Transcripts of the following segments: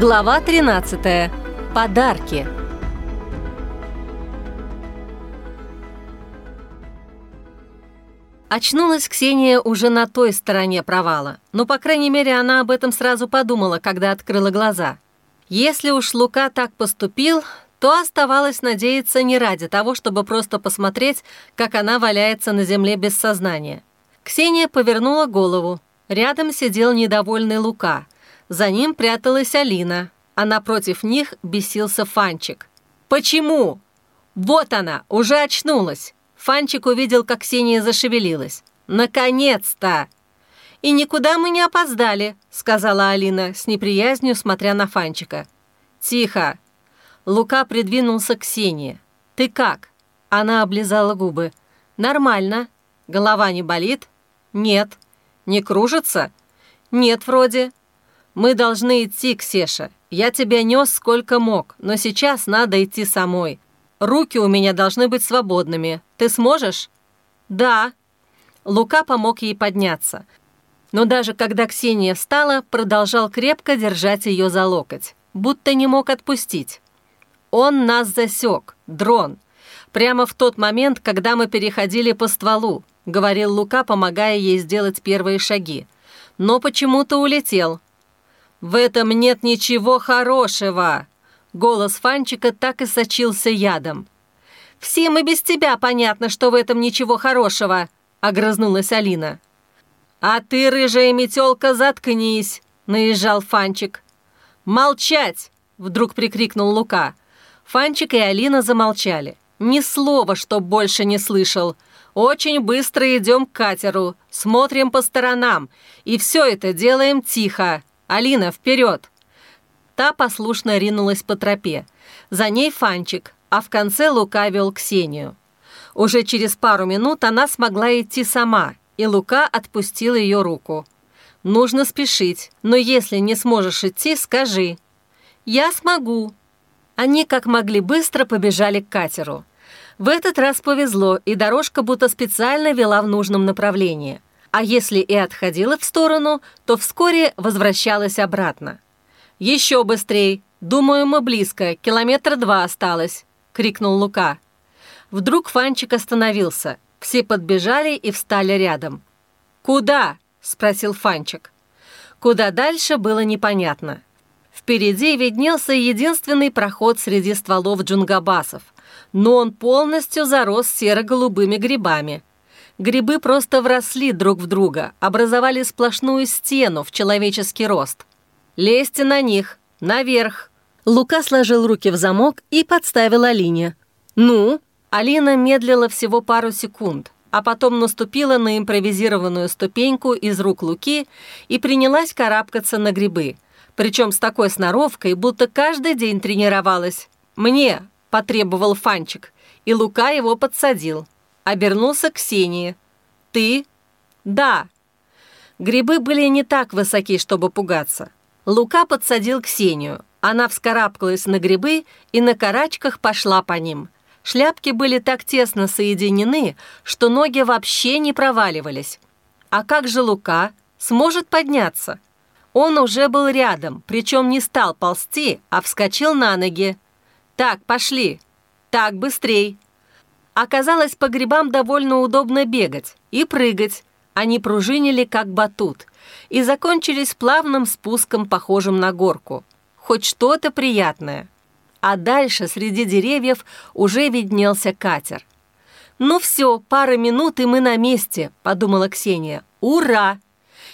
Глава 13. Подарки. Очнулась Ксения уже на той стороне провала. Но, по крайней мере, она об этом сразу подумала, когда открыла глаза. Если уж Лука так поступил, то оставалось надеяться не ради того, чтобы просто посмотреть, как она валяется на земле без сознания. Ксения повернула голову. Рядом сидел недовольный Лука. За ним пряталась Алина, а напротив них бесился Фанчик. «Почему?» «Вот она, уже очнулась!» Фанчик увидел, как Ксения зашевелилась. «Наконец-то!» «И никуда мы не опоздали», — сказала Алина, с неприязнью смотря на Фанчика. «Тихо!» Лука придвинулся к Ксении. «Ты как?» Она облизала губы. «Нормально. Голова не болит?» «Нет». «Не кружится?» «Нет, вроде». «Мы должны идти, Ксеша. Я тебя нес сколько мог, но сейчас надо идти самой. Руки у меня должны быть свободными. Ты сможешь?» «Да». Лука помог ей подняться. Но даже когда Ксения встала, продолжал крепко держать ее за локоть, будто не мог отпустить. Он нас засек, дрон. Прямо в тот момент, когда мы переходили по стволу, говорил Лука, помогая ей сделать первые шаги. Но почему-то улетел. «В этом нет ничего хорошего!» Голос Фанчика так и сочился ядом. «Всем и без тебя понятно, что в этом ничего хорошего», — огрызнулась Алина. «А ты, рыжая метелка, заткнись!» — наезжал Фанчик. «Молчать!» — вдруг прикрикнул Лука. Фанчик и Алина замолчали. Ни слова, чтоб больше не слышал. Очень быстро идем к катеру, смотрим по сторонам, и все это делаем тихо. Алина, вперед!» Та послушно ринулась по тропе. За ней Фанчик, а в конце Лука вел Ксению. Уже через пару минут она смогла идти сама, и Лука отпустил ее руку. «Нужно спешить, но если не сможешь идти, скажи». «Я смогу». Они как могли быстро побежали к катеру. В этот раз повезло, и дорожка будто специально вела в нужном направлении. А если и отходила в сторону, то вскоре возвращалась обратно. «Еще быстрей! Думаю, мы близко, километра два осталось!» — крикнул Лука. Вдруг Фанчик остановился. Все подбежали и встали рядом. «Куда?» — спросил Фанчик. Куда дальше было непонятно. Впереди виднелся единственный проход среди стволов джунгабасов, но он полностью зарос серо-голубыми грибами. Грибы просто вросли друг в друга, образовали сплошную стену в человеческий рост. «Лезьте на них! Наверх!» Лука сложил руки в замок и подставил Алине. «Ну?» Алина медлила всего пару секунд, а потом наступила на импровизированную ступеньку из рук Луки и принялась карабкаться на грибы. Причем с такой сноровкой, будто каждый день тренировалась. «Мне!» – потребовал Фанчик, и Лука его подсадил. Обернулся к Ксении. «Ты?» «Да». Грибы были не так высоки, чтобы пугаться. Лука подсадил Ксению. Она вскарабкалась на грибы и на карачках пошла по ним. Шляпки были так тесно соединены, что ноги вообще не проваливались. А как же Лука? Сможет подняться? Он уже был рядом, причем не стал ползти, а вскочил на ноги. «Так, пошли! Так, быстрей!» Оказалось, по грибам довольно удобно бегать и прыгать. Они пружинили, как батут и закончились плавным спуском, похожим на горку. Хоть что-то приятное. А дальше среди деревьев уже виднелся катер. «Ну все, пара минут, и мы на месте», — подумала Ксения. «Ура!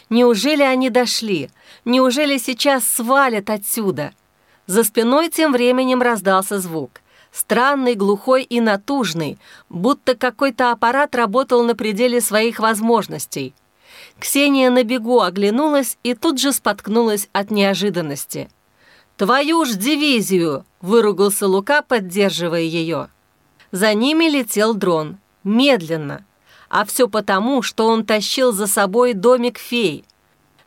Неужели они дошли? Неужели сейчас свалят отсюда?» За спиной тем временем раздался звук. Странный, глухой и натужный, будто какой-то аппарат работал на пределе своих возможностей — Ксения на бегу оглянулась и тут же споткнулась от неожиданности. «Твою ж дивизию!» – выругался Лука, поддерживая ее. За ними летел дрон. Медленно. А все потому, что он тащил за собой домик фей.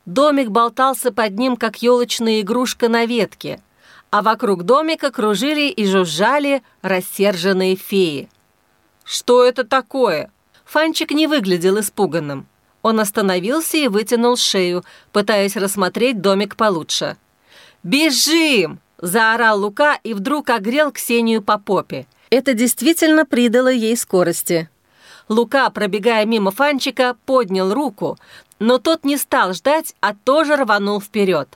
Домик болтался под ним, как елочная игрушка на ветке, а вокруг домика кружили и жужжали рассерженные феи. «Что это такое?» Фанчик не выглядел испуганным. Он остановился и вытянул шею, пытаясь рассмотреть домик получше. «Бежим!» – заорал Лука и вдруг огрел Ксению по попе. Это действительно придало ей скорости. Лука, пробегая мимо Фанчика, поднял руку, но тот не стал ждать, а тоже рванул вперед.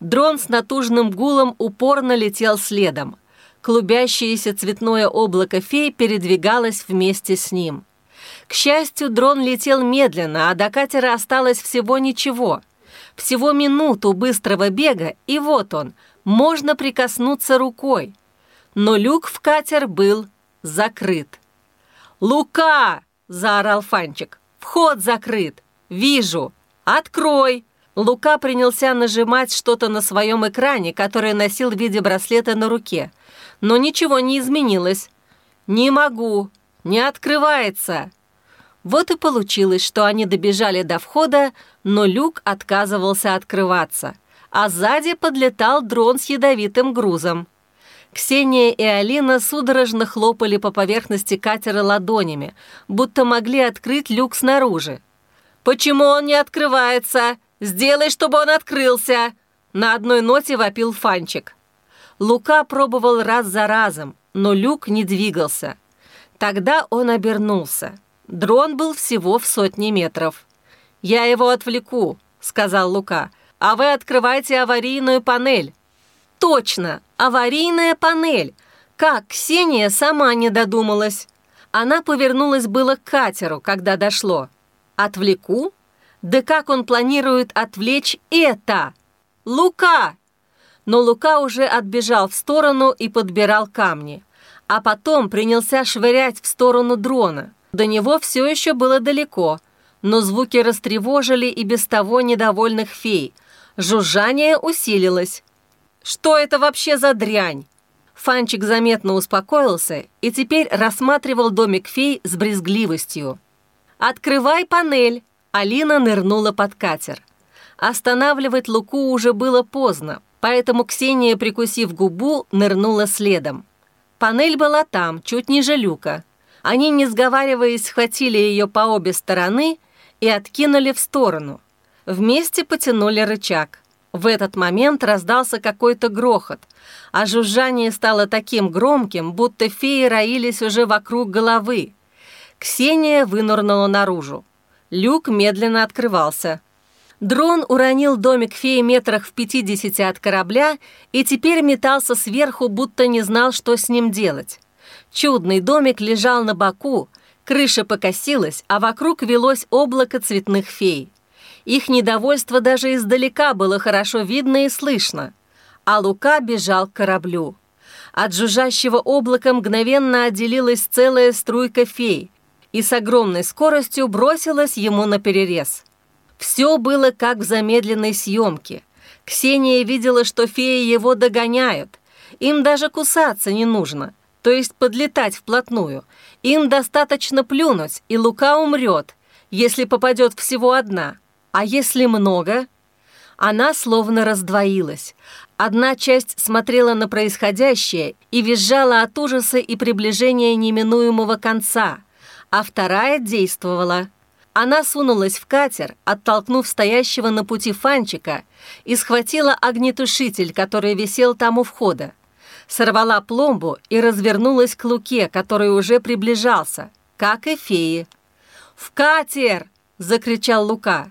Дрон с натужным гулом упорно летел следом. Клубящееся цветное облако фей передвигалось вместе с ним. К счастью, дрон летел медленно, а до катера осталось всего ничего. Всего минуту быстрого бега, и вот он, можно прикоснуться рукой. Но люк в катер был закрыт. «Лука!» – заорал Фанчик. «Вход закрыт! Вижу! Открой!» Лука принялся нажимать что-то на своем экране, который носил в виде браслета на руке. Но ничего не изменилось. «Не могу! Не открывается!» Вот и получилось, что они добежали до входа, но люк отказывался открываться, а сзади подлетал дрон с ядовитым грузом. Ксения и Алина судорожно хлопали по поверхности катера ладонями, будто могли открыть люк снаружи. «Почему он не открывается? Сделай, чтобы он открылся!» На одной ноте вопил Фанчик. Лука пробовал раз за разом, но люк не двигался. Тогда он обернулся. Дрон был всего в сотне метров. «Я его отвлеку», — сказал Лука, «а вы открывайте аварийную панель». «Точно, аварийная панель! Как Ксения сама не додумалась!» Она повернулась было к катеру, когда дошло. «Отвлеку? Да как он планирует отвлечь это? Лука!» Но Лука уже отбежал в сторону и подбирал камни. А потом принялся швырять в сторону дрона. До него все еще было далеко, но звуки растревожили и без того недовольных фей. Жужжание усилилось. «Что это вообще за дрянь?» Фанчик заметно успокоился и теперь рассматривал домик фей с брезгливостью. «Открывай панель!» Алина нырнула под катер. Останавливать Луку уже было поздно, поэтому Ксения, прикусив губу, нырнула следом. Панель была там, чуть ниже люка, они, не сговариваясь, схватили ее по обе стороны и откинули в сторону. Вместе потянули рычаг. В этот момент раздался какой-то грохот, а жужжание стало таким громким, будто феи роились уже вокруг головы. Ксения вынырнула наружу. Люк медленно открывался. Дрон уронил домик феи метрах в 50 от корабля и теперь метался сверху, будто не знал, что с ним делать. Чудный домик лежал на боку, крыша покосилась, а вокруг велось облако цветных фей. Их недовольство даже издалека было хорошо видно и слышно. А Лука бежал к кораблю. От жужжащего облака мгновенно отделилась целая струйка фей и с огромной скоростью бросилась ему на перерез. Все было как в замедленной съемке. Ксения видела, что феи его догоняют. Им даже кусаться не нужно – то есть подлетать вплотную. Им достаточно плюнуть, и Лука умрет, если попадет всего одна. А если много? Она словно раздвоилась. Одна часть смотрела на происходящее и визжала от ужаса и приближения неминуемого конца, а вторая действовала. Она сунулась в катер, оттолкнув стоящего на пути Фанчика, и схватила огнетушитель, который висел там у входа сорвала пломбу и развернулась к Луке, который уже приближался, как и феи. «В катер!» – закричал Лука.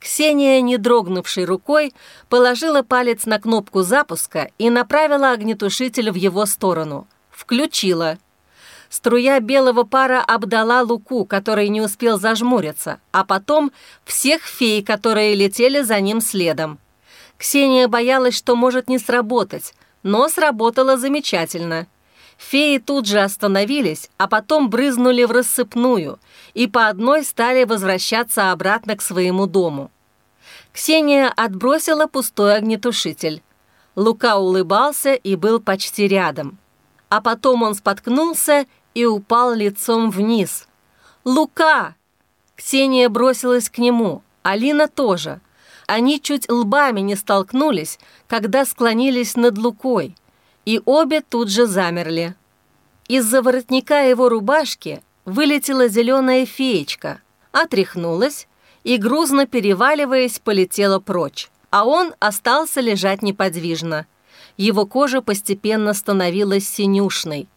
Ксения, не дрогнувшей рукой, положила палец на кнопку запуска и направила огнетушитель в его сторону. Включила. Струя белого пара обдала Луку, который не успел зажмуриться, а потом всех фей, которые летели за ним следом. Ксения боялась, что может не сработать, но сработало замечательно. Феи тут же остановились, а потом брызнули в рассыпную и по одной стали возвращаться обратно к своему дому. Ксения отбросила пустой огнетушитель. Лука улыбался и был почти рядом. А потом он споткнулся и упал лицом вниз. «Лука!» Ксения бросилась к нему, Алина тоже – они чуть лбами не столкнулись, когда склонились над Лукой, и обе тут же замерли. Из-за воротника его рубашки вылетела зеленая феечка, отряхнулась и, грузно переваливаясь, полетела прочь. а он остался лежать неподвижно. Его кожа постепенно становилась синюшной.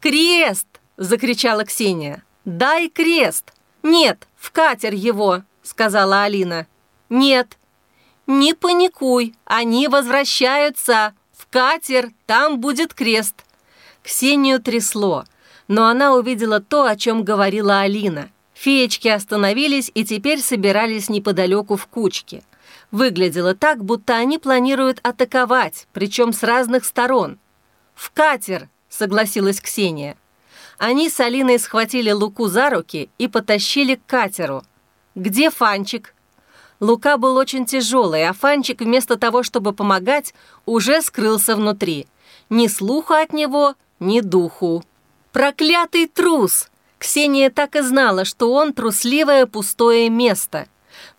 «Крест!» — закричала Ксения. «Дай крест!» «Нет, в катер его!» — сказала Алина. «Нет». «Не паникуй, они возвращаются! В катер, там будет крест!» Ксению трясло, но она увидела то, о чем говорила Алина. Феечки остановились и теперь собирались неподалеку в кучке. Выглядело так, будто они планируют атаковать, причем с разных сторон. «В катер!» — согласилась Ксения. Они с Алиной схватили Луку за руки и потащили к катеру. «Где Фанчик?» Лука был очень тяжелый, а Фанчик вместо того, чтобы помогать, уже скрылся внутри. Ни слуха от него, ни духу. «Проклятый трус!» Ксения так и знала, что он трусливое пустое место.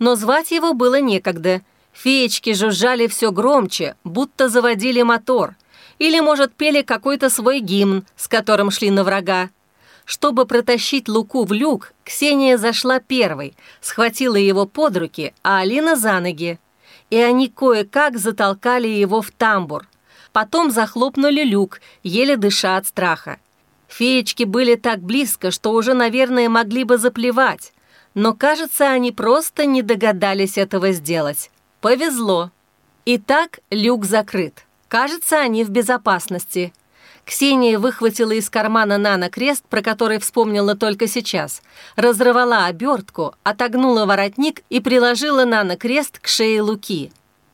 Но звать его было некогда. Феечки жужжали все громче, будто заводили мотор. Или, может, пели какой-то свой гимн, с которым шли на врага. Чтобы протащить Луку в люк, Ксения зашла первой, схватила его под руки, а Алина за ноги. И они кое-как затолкали его в тамбур. Потом захлопнули люк, еле дыша от страха. Феечки были так близко, что уже, наверное, могли бы заплевать. Но, кажется, они просто не догадались этого сделать. Повезло. Итак, люк закрыт. Кажется, они в безопасности. Ксения выхватила из кармана Нана крест, про который вспомнила только сейчас, разрывала обертку, отогнула воротник и приложила Нана крест к шее Луки.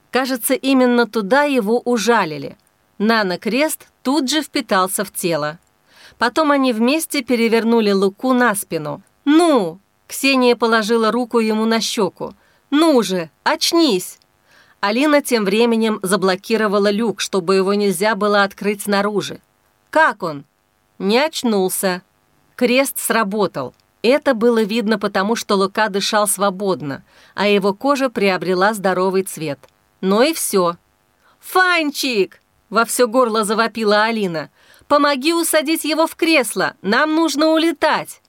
Кажется, именно туда его ужалили. Нана крест тут же впитался в тело. Потом они вместе перевернули Луку на спину. «Ну!» — Ксения положила руку ему на щеку. «Ну же, очнись!» Алина тем временем заблокировала люк, чтобы его нельзя было открыть снаружи. Как он? Не очнулся. Крест сработал. Это было видно потому, что Лука дышал свободно, а его кожа приобрела здоровый цвет. Но и все. «Фанчик!» — во все горло завопила Алина. «Помоги усадить его в кресло! Нам нужно улетать!»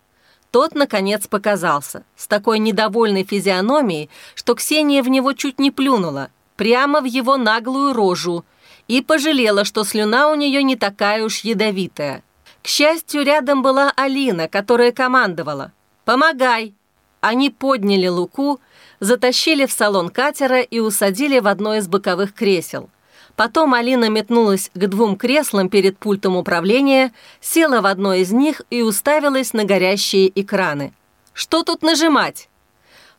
Тот, наконец, показался, с такой недовольной физиономией, что Ксения в него чуть не плюнула, прямо в его наглую рожу — и пожалела, что слюна у нее не такая уж ядовитая. К счастью, рядом была Алина, которая командовала. «Помогай!» Они подняли Луку, затащили в салон катера и усадили в одно из боковых кресел. Потом Алина метнулась к двум креслам перед пультом управления, села в одно из них и уставилась на горящие экраны. «Что тут нажимать?»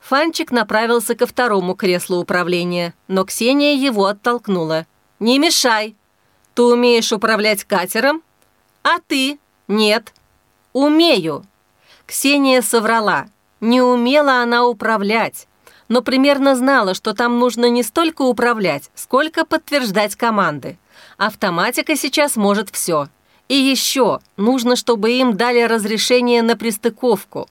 Фанчик направился ко второму креслу управления, но Ксения его оттолкнула. «Не мешай. Ты умеешь управлять катером? А ты? Нет. Умею». Ксения соврала. Не умела она управлять, но примерно знала, что там нужно не столько управлять, сколько подтверждать команды. Автоматика сейчас может все. И еще нужно, чтобы им дали разрешение на пристыковку.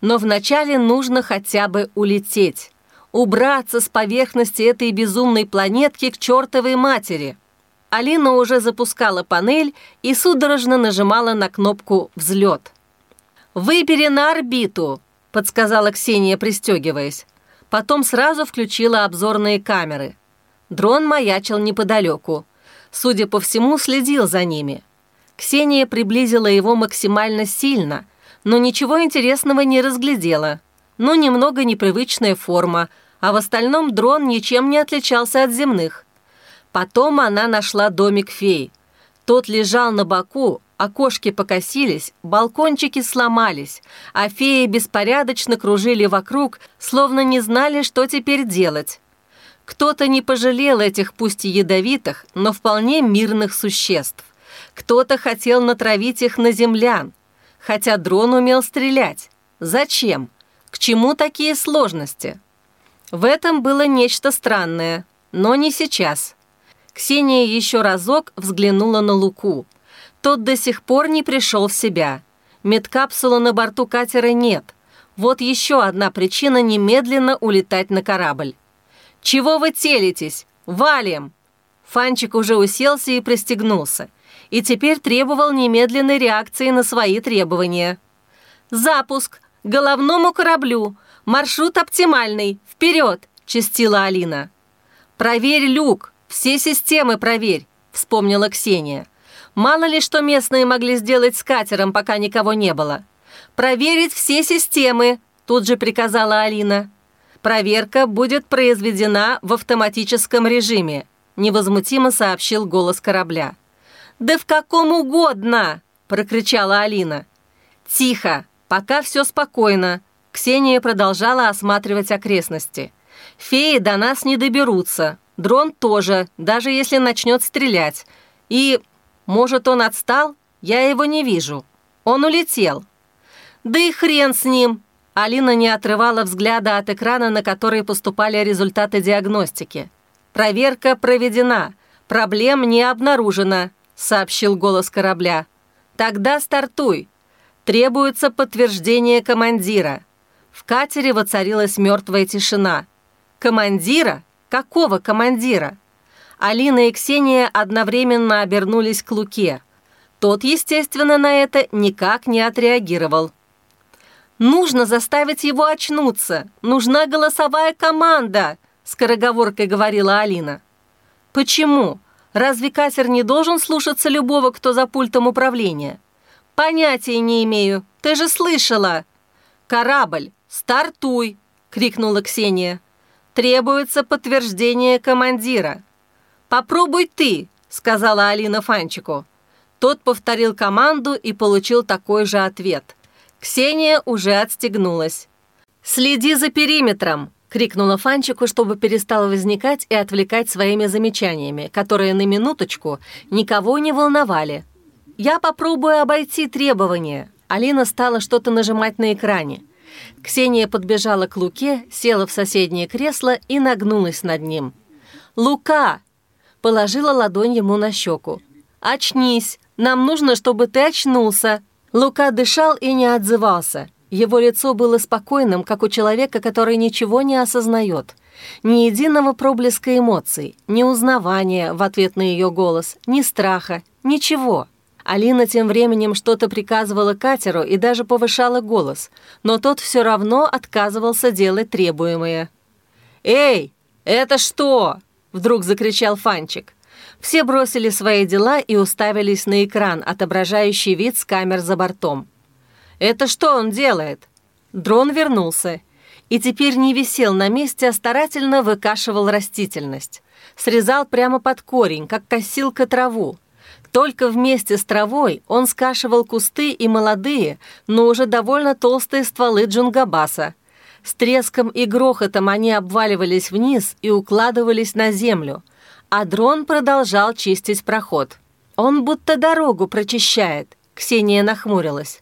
Но вначале нужно хотя бы улететь убраться с поверхности этой безумной планетки к чертовой матери. Алина уже запускала панель и судорожно нажимала на кнопку «Взлет». «Выбери на орбиту», — подсказала Ксения, пристегиваясь. Потом сразу включила обзорные камеры. Дрон маячил неподалеку. Судя по всему, следил за ними. Ксения приблизила его максимально сильно, но ничего интересного не разглядела. Ну, немного непривычная форма — а в остальном дрон ничем не отличался от земных. Потом она нашла домик фей. Тот лежал на боку, окошки покосились, балкончики сломались, а феи беспорядочно кружили вокруг, словно не знали, что теперь делать. Кто-то не пожалел этих пусть и ядовитых, но вполне мирных существ. Кто-то хотел натравить их на землян, хотя дрон умел стрелять. Зачем? К чему такие сложности? В этом было нечто странное, но не сейчас. Ксения еще разок взглянула на Луку. Тот до сих пор не пришел в себя. Медкапсулы на борту катера нет. Вот еще одна причина немедленно улетать на корабль. «Чего вы телитесь? Валим!» Фанчик уже уселся и пристегнулся. И теперь требовал немедленной реакции на свои требования. «Запуск! Головному кораблю! Маршрут оптимальный! Вперед!» – чистила Алина. «Проверь люк, все системы проверь», — вспомнила Ксения. «Мало ли что местные могли сделать с катером, пока никого не было». «Проверить все системы», — тут же приказала Алина. «Проверка будет произведена в автоматическом режиме», — невозмутимо сообщил голос корабля. «Да в каком угодно!» — прокричала Алина. «Тихо, пока все спокойно», — Ксения продолжала осматривать окрестности. «Феи до нас не доберутся, дрон тоже, даже если начнет стрелять. И, может, он отстал? Я его не вижу. Он улетел». «Да и хрен с ним!» Алина не отрывала взгляда от экрана, на который поступали результаты диагностики. «Проверка проведена. Проблем не обнаружено», — сообщил голос корабля. «Тогда стартуй. Требуется подтверждение командира». В катере воцарилась мертвая тишина. «Командира? Какого командира?» Алина и Ксения одновременно обернулись к Луке. Тот, естественно, на это никак не отреагировал. Нужно заставить его очнуться. Нужна голосовая команда», — скороговоркой говорила Алина. «Почему? Разве катер не должен слушаться любого, кто за пультом управления?» «Понятия не имею. Ты же слышала!» «Корабль, стартуй!» — крикнула Ксения. «Требуется подтверждение командира». «Попробуй ты!» — сказала Алина Фанчику. Тот повторил команду и получил такой же ответ — Ксения уже отстегнулась. «Следи за периметром!» — крикнула Фанчику, чтобы перестала возникать и отвлекать своими замечаниями, которые на минуточку никого не волновали. «Я попробую обойти требования». Алина стала что-то нажимать на экране. Ксения подбежала к Луке, села в соседнее кресло и нагнулась над ним. «Лука!» — положила ладонь ему на щеку. «Очнись! Нам нужно, чтобы ты очнулся!» Лука дышал и не отзывался. Его лицо было спокойным, как у человека, который ничего не осознает. Ни единого проблеска эмоций, ни узнавания в ответ на ее голос, ни страха, ничего. Алина тем временем что-то приказывала катеру и даже повышала голос, но тот все равно отказывался делать требуемое. «Эй, это что?» — вдруг закричал Фанчик. Все бросили свои дела и уставились на экран, отображающий вид с камер за бортом. «Это что он делает?» Дрон вернулся и теперь не висел на месте, а старательно выкашивал растительность. Срезал прямо под корень, как косилка траву. Только вместе с травой он скашивал кусты и молодые, но уже довольно толстые стволы джунгабаса. С треском и грохотом они обваливались вниз и укладывались на землю, а дрон продолжал чистить проход. Он будто дорогу прочищает. Ксения нахмурилась.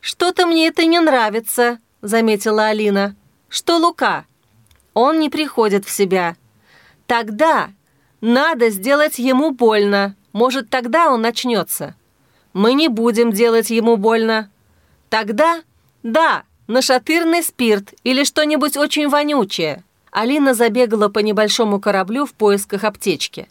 «Что-то мне это не нравится», — заметила Алина. «Что Лука?» «Он не приходит в себя». «Тогда надо сделать ему больно. Может, тогда он начнется». «Мы не будем делать ему больно». «Тогда, да, нашатырный спирт или что-нибудь очень вонючее». Алина забегала по небольшому кораблю в поисках аптечки.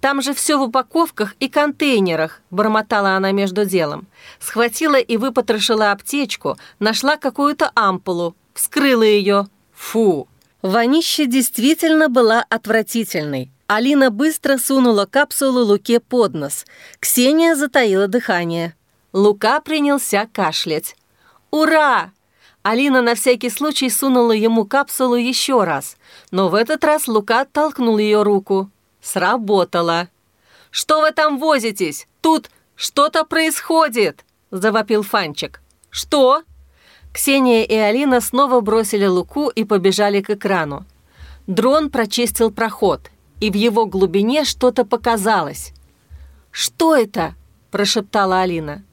«Там же все в упаковках и контейнерах», — бормотала она между делом. Схватила и выпотрошила аптечку, нашла какую-то ампулу, вскрыла ее. Фу! Вонище действительно была отвратительной. Алина быстро сунула капсулу Луке под нос. Ксения затаила дыхание. Лука принялся кашлять. «Ура! Алина на всякий случай сунула ему капсулу еще раз, но в этот раз Лука оттолкнул ее руку. Сработало. «Что вы там возитесь? Тут что-то происходит!» – завопил Фанчик. «Что?» Ксения и Алина снова бросили Луку и побежали к экрану. Дрон прочистил проход, и в его глубине что-то показалось. «Что это?» – прошептала Алина.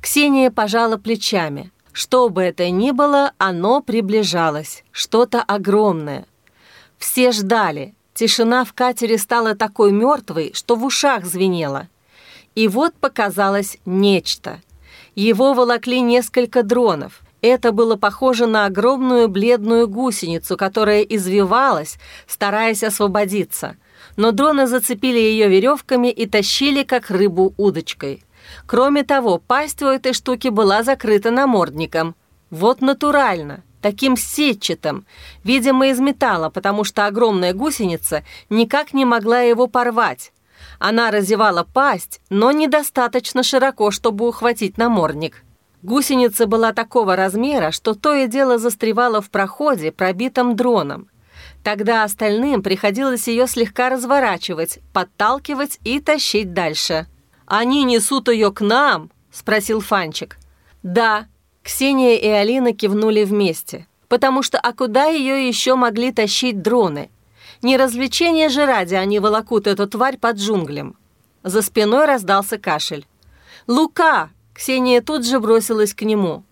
Ксения пожала плечами. Что бы это ни было, оно приближалось, что-то огромное. Все ждали. Тишина в катере стала такой мертвой, что в ушах звенело. И вот показалось нечто. Его волокли несколько дронов. Это было похоже на огромную бледную гусеницу, которая извивалась, стараясь освободиться. Но дроны зацепили ее веревками и тащили, как рыбу удочкой. Кроме того, пасть у этой штуки была закрыта намордником. Вот натурально. таким сетчатым, видимо, из металла, потому что огромная гусеница никак не могла его порвать. Она разевала пасть, но недостаточно широко, чтобы ухватить намордник. Гусеница была такого размера, что то и дело застревала в проходе, пробитом дроном. Тогда остальным приходилось ее слегка разворачивать, подталкивать и тащить дальше. «Они несут ее к нам?» – спросил Фанчик. «Да», Ксения и Алина кивнули вместе, потому что а куда ее еще могли тащить дроны? Не развлечение же ради они волокут эту тварь под джунглем. За спиной раздался кашель. «Лука!» — Ксения тут же бросилась к нему.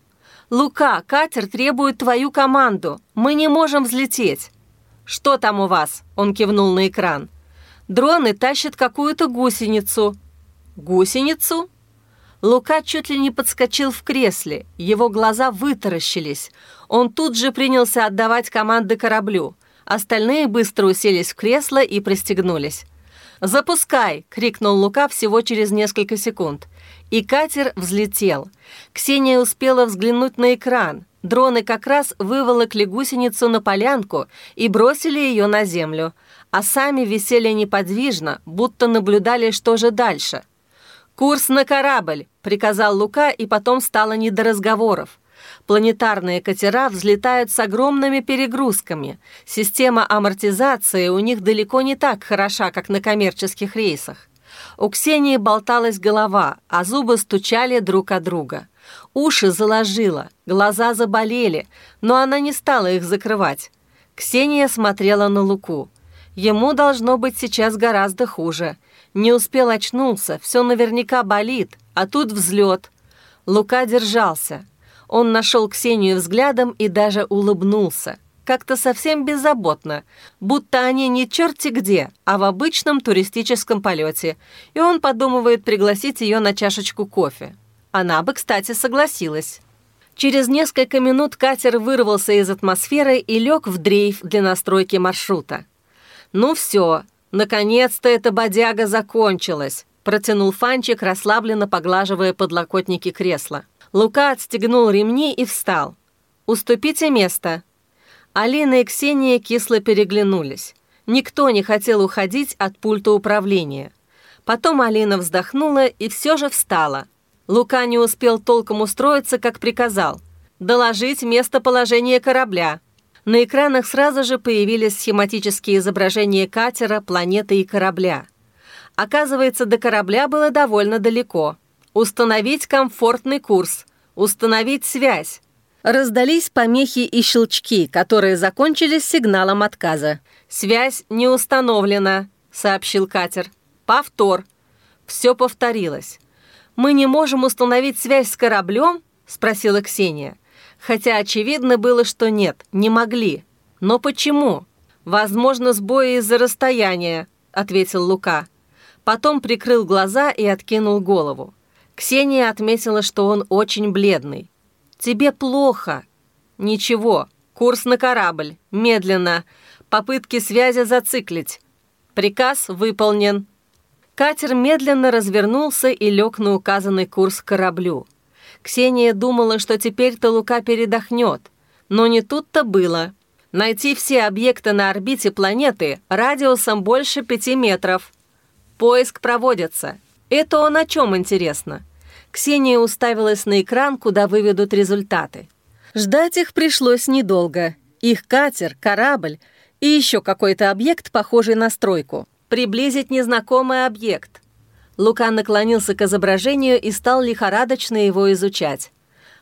«Лука, катер требует твою команду. Мы не можем взлететь». «Что там у вас?» — он кивнул на экран. «Дроны тащат какую-то гусеницу». «Гусеницу?» Лука чуть ли не подскочил в кресле, его глаза вытаращились. Он тут же принялся отдавать команды кораблю. Остальные быстро уселись в кресло и пристегнулись. «Запускай!» — крикнул Лука всего через несколько секунд. И катер взлетел. Ксения успела взглянуть на экран. Дроны как раз выволокли гусеницу на полянку и бросили ее на землю, а сами висели неподвижно, будто наблюдали, что же дальше — «Курс на корабль!» — приказал Лука, и потом стало не до разговоров. Планетарные катера взлетают с огромными перегрузками. Система амортизации у них далеко не так хороша, как на коммерческих рейсах. У Ксении болталась голова, а зубы стучали друг от друга. Уши заложило, глаза заболели, но она не стала их закрывать. Ксения смотрела на Луку. Ему должно быть сейчас гораздо хуже — не успел очнулся, все наверняка болит, а тут взлет. Лука держался. Он нашел Ксению взглядом и даже улыбнулся. Как-то совсем беззаботно, будто они не черти где, а в обычном туристическом полете, и он подумывает пригласить ее на чашечку кофе. Она бы, кстати, согласилась. Через несколько минут катер вырвался из атмосферы и лег в дрейф для настройки маршрута. Ну все, «Наконец-то эта бодяга закончилась», — протянул Фанчик, расслабленно поглаживая подлокотники кресла. Лука отстегнул ремни и встал. «Уступите место». Алина и Ксения кисло переглянулись. Никто не хотел уходить от пульта управления. Потом Алина вздохнула и все же встала. Лука не успел толком устроиться, как приказал. «Доложить местоположение корабля». На экранах сразу же появились схематические изображения катера, планеты и корабля. Оказывается, до корабля было довольно далеко. Установить комфортный курс, установить связь. Раздались помехи и щелчки, которые закончились сигналом отказа. «Связь не установлена», — сообщил катер. «Повтор». Все повторилось. «Мы не можем установить связь с кораблем?» — спросила Ксения хотя очевидно было, что нет, не могли. Но почему? Возможно, сбои из-за расстояния, ответил Лука. Потом прикрыл глаза и откинул голову. Ксения отметила, что он очень бледный. «Тебе плохо». «Ничего. Курс на корабль. Медленно. Попытки связи зациклить. Приказ выполнен». Катер медленно развернулся и лег на указанный курс к кораблю. Ксения думала, что теперь-то Лука передохнет. Но не тут-то было. Найти все объекты на орбите планеты радиусом больше пяти метров. Поиск проводится. Это он о чем интересно? Ксения уставилась на экран, куда выведут результаты. Ждать их пришлось недолго. Их катер, корабль и еще какой-то объект, похожий на стройку. Приблизить незнакомый объект. Лука наклонился к изображению и стал лихорадочно его изучать.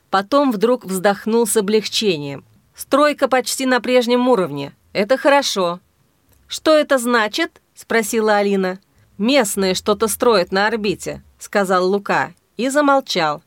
Потом вдруг вздохнул с облегчением. «Стройка почти на прежнем уровне. Это хорошо». «Что это значит?» – спросила Алина. «Местные что-то строят на орбите», – сказал Лука и замолчал.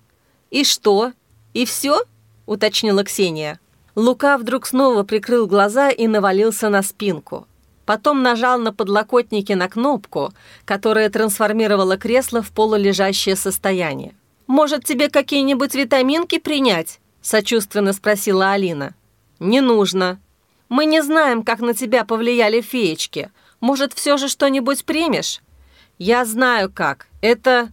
«И что? И все?» – уточнила Ксения. Лука вдруг снова прикрыл глаза и навалился на спинку. Потом нажал на подлокотнике на кнопку, которая трансформировала кресло в полулежащее состояние. «Может, тебе какие-нибудь витаминки принять?» – сочувственно спросила Алина. «Не нужно. Мы не знаем, как на тебя повлияли феечки. Может, все же что-нибудь примешь?» «Я знаю как. Это...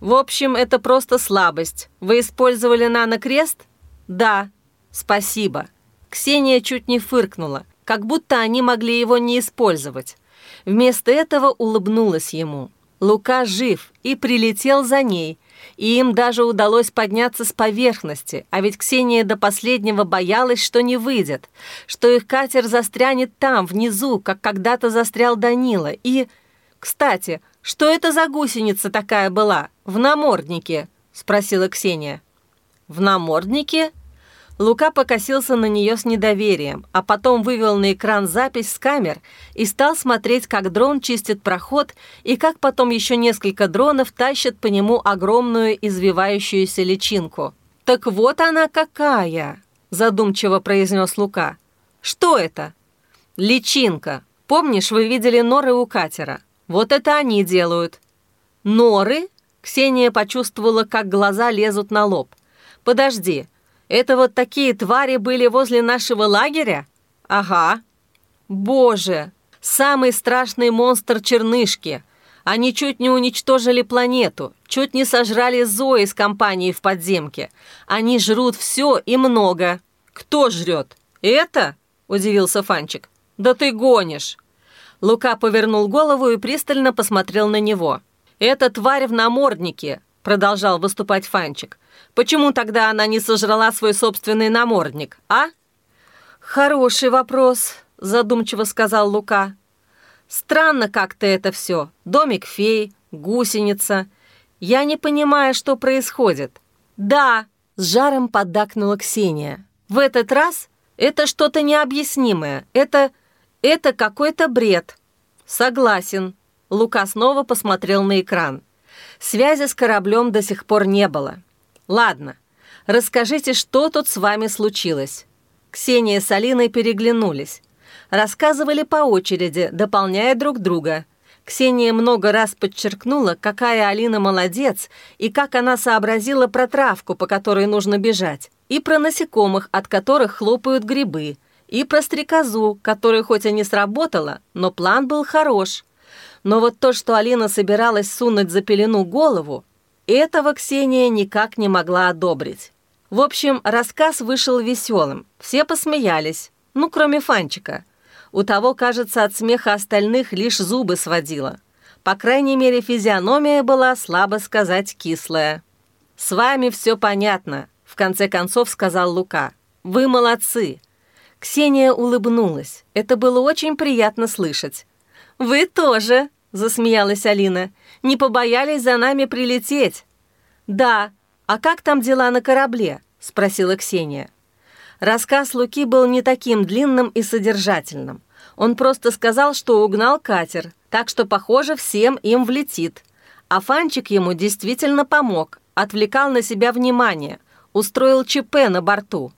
В общем, это просто слабость. Вы использовали нанокрест?» «Да. Спасибо». Ксения чуть не фыркнула, как будто они могли его не использовать. Вместо этого улыбнулась ему. Лука жив и прилетел за ней, и им даже удалось подняться с поверхности, а ведь Ксения до последнего боялась, что не выйдет, что их катер застрянет там, внизу, как когда-то застрял Данила. И, кстати, что это за гусеница такая была в наморднике? спросила Ксения. В наморднике? Лука покосился на нее с недоверием, а потом вывел на экран запись с камер и стал смотреть, как дрон чистит проход и как потом еще несколько дронов тащат по нему огромную извивающуюся личинку. «Так вот она какая!» – задумчиво произнес Лука. «Что это?» «Личинка. Помнишь, вы видели норы у катера? Вот это они делают». «Норы?» – Ксения почувствовала, как глаза лезут на лоб. «Подожди, это вот такие твари были возле нашего лагеря? Ага. Боже, самый страшный монстр чернышки. Они чуть не уничтожили планету, чуть не сожрали Зои с компанией в подземке. Они жрут все и много. Кто жрет? Это? Удивился Фанчик. Да ты гонишь. Лука повернул голову и пристально посмотрел на него. «Это тварь в наморднике», — продолжал выступать Фанчик. Почему тогда она не сожрала свой собственный намордник, а?» «Хороший вопрос», — задумчиво сказал Лука. «Странно как-то это все. Домик фей, гусеница. Я не понимаю, что происходит». «Да», — с жаром поддакнула Ксения. «В этот раз это что-то необъяснимое. Это... это какой-то бред». «Согласен». Лука снова посмотрел на экран. Связи с кораблем до сих пор не было. Ладно, расскажите, что тут с вами случилось?» Ксения с Алиной переглянулись. Рассказывали по очереди, дополняя друг друга. Ксения много раз подчеркнула, какая Алина молодец и как она сообразила про травку, по которой нужно бежать, и про насекомых, от которых хлопают грибы, и про стрекозу, которая хоть и не сработала, но план был хорош. Но вот то, что Алина собиралась сунуть за пелену голову, этого Ксения никак не могла одобрить. В общем, рассказ вышел веселым. Все посмеялись. Ну, кроме Фанчика. У того, кажется, от смеха остальных лишь зубы сводила. По крайней мере, физиономия была, слабо сказать, кислая. «С вами все понятно», — в конце концов сказал Лука. «Вы молодцы». Ксения улыбнулась. Это было очень приятно слышать. «Вы тоже», — засмеялась Алина. «Не побоялись за нами прилететь?» «Да. А как там дела на корабле?» — спросила Ксения. Рассказ Луки был не таким длинным и содержательным. Он просто сказал, что угнал катер, так что, похоже, всем им влетит. А Фанчик ему действительно помог, отвлекал на себя внимание, устроил ЧП на борту.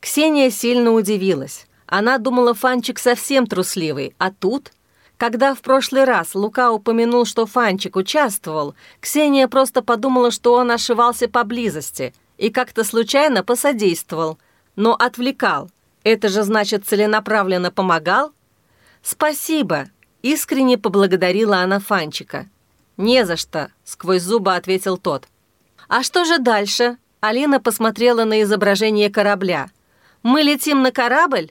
Ксения сильно удивилась. Она думала, Фанчик совсем трусливый, а тут когда в прошлый раз Лука упомянул, что Фанчик участвовал, Ксения просто подумала, что он ошивался поблизости и как-то случайно посодействовал, но отвлекал. Это же значит целенаправленно помогал? «Спасибо!» — искренне поблагодарила она Фанчика. «Не за что!» — сквозь зубы ответил тот. «А что же дальше?» Алина посмотрела на изображение корабля. «Мы летим на корабль?»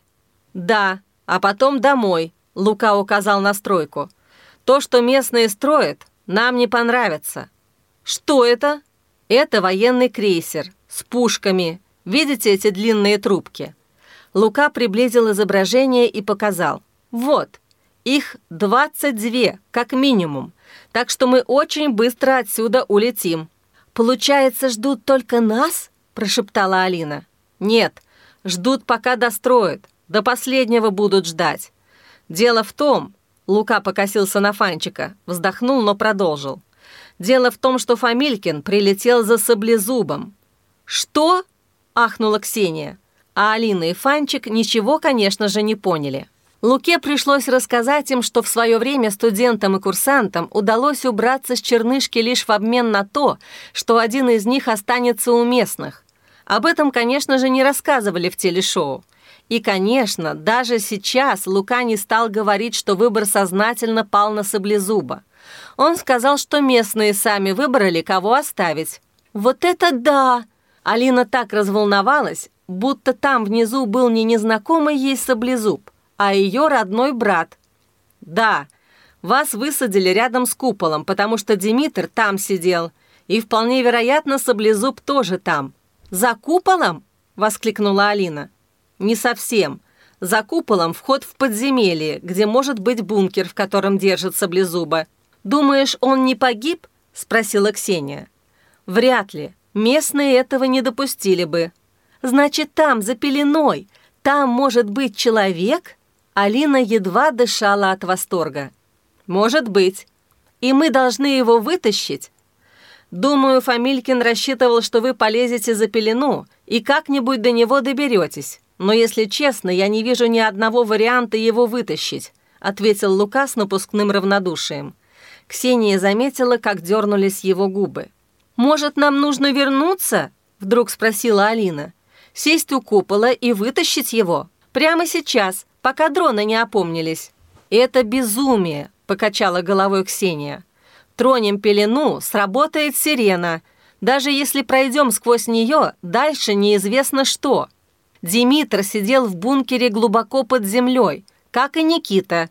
«Да, а потом домой», Лука указал на стройку. «То, что местные строят, нам не понравится». «Что это?» «Это военный крейсер с пушками. Видите эти длинные трубки?» Лука приблизил изображение и показал. «Вот, их 22, как минимум, так что мы очень быстро отсюда улетим». «Получается, ждут только нас?» – прошептала Алина. «Нет, ждут, пока достроят. До последнего будут ждать. «Дело в том...» — Лука покосился на Фанчика, вздохнул, но продолжил. «Дело в том, что Фамилькин прилетел за саблезубом». «Что?» — ахнула Ксения. А Алина и Фанчик ничего, конечно же, не поняли. Луке пришлось рассказать им, что в свое время студентам и курсантам удалось убраться с чернышки лишь в обмен на то, что один из них останется у местных. Об этом, конечно же, не рассказывали в телешоу. И, конечно, даже сейчас Лука не стал говорить, что выбор сознательно пал на Саблезуба. Он сказал, что местные сами выбрали, кого оставить. «Вот это да!» Алина так разволновалась, будто там внизу был не незнакомый ей саблезуб, а ее родной брат. «Да, вас высадили рядом с куполом, потому что Димитр там сидел, и вполне вероятно, саблезуб тоже там. За куполом?» — воскликнула Алина. «Не совсем. За куполом вход в подземелье, где может быть бункер, в котором держат саблезуба. Думаешь, он не погиб?» — спросила Ксения. «Вряд ли. Местные этого не допустили бы. Значит, там, за пеленой, там может быть человек?» Алина едва дышала от восторга. «Может быть. И мы должны его вытащить?» «Думаю, Фамилькин рассчитывал, что вы полезете за пелену и как-нибудь до него доберетесь. Но, если честно, я не вижу ни одного варианта его вытащить», ответил Лука с напускным равнодушием. Ксения заметила, как дернулись его губы. «Может, нам нужно вернуться?» вдруг спросила Алина. «Сесть у купола и вытащить его? Прямо сейчас, пока дроны не опомнились». «Это безумие», — покачала головой Ксения. «Тронем пелену, сработает сирена. Даже если пройдем сквозь нее, дальше неизвестно что». Димитр сидел в бункере глубоко под землей, как и Никита.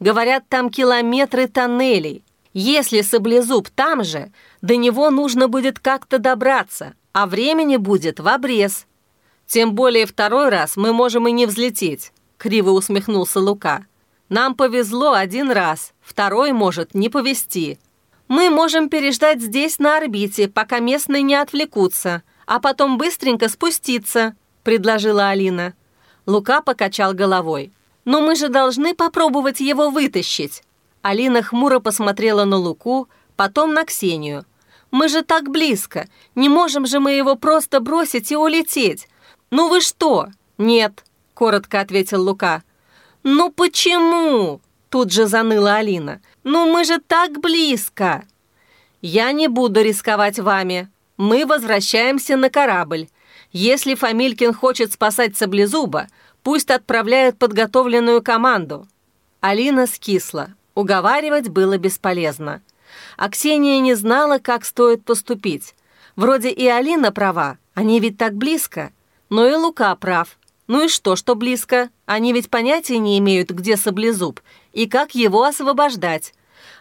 Говорят, там километры тоннелей. Если саблезуб там же, до него нужно будет как-то добраться, а времени будет в обрез. Тем более второй раз мы можем и не взлететь. — криво усмехнулся Лука. «Нам повезло один раз, второй может не повезти. Мы можем переждать здесь на орбите, пока местные не отвлекутся, а потом быстренько спуститься», — предложила Алина. Лука покачал головой. «Но мы же должны попробовать его вытащить». Алина хмуро посмотрела на Луку, потом на Ксению. «Мы же так близко, не можем же мы его просто бросить и улететь. Ну вы что?» «Нет, коротко ответил Лука. «Ну почему?» – тут же заныла Алина. «Ну мы же так близко!» «Я не буду рисковать вами. Мы возвращаемся на корабль. Если Фамилькин хочет спасать Саблезуба, пусть отправляет подготовленную команду». Алина скисла. Уговаривать было бесполезно. А Ксения не знала, как стоит поступить. Вроде и Алина права, они ведь так близко. Но и Лука прав. Ну и что, что близко? Они ведь понятия не имеют, где саблезуб и как его освобождать.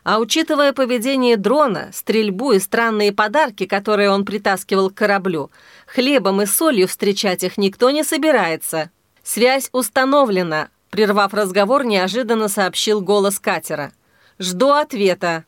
А учитывая поведение дрона, стрельбу и странные подарки, которые он притаскивал к кораблю, хлебом и солью встречать их никто не собирается. Связь установлена, прервав разговор, неожиданно сообщил голос катера. «Жду ответа»,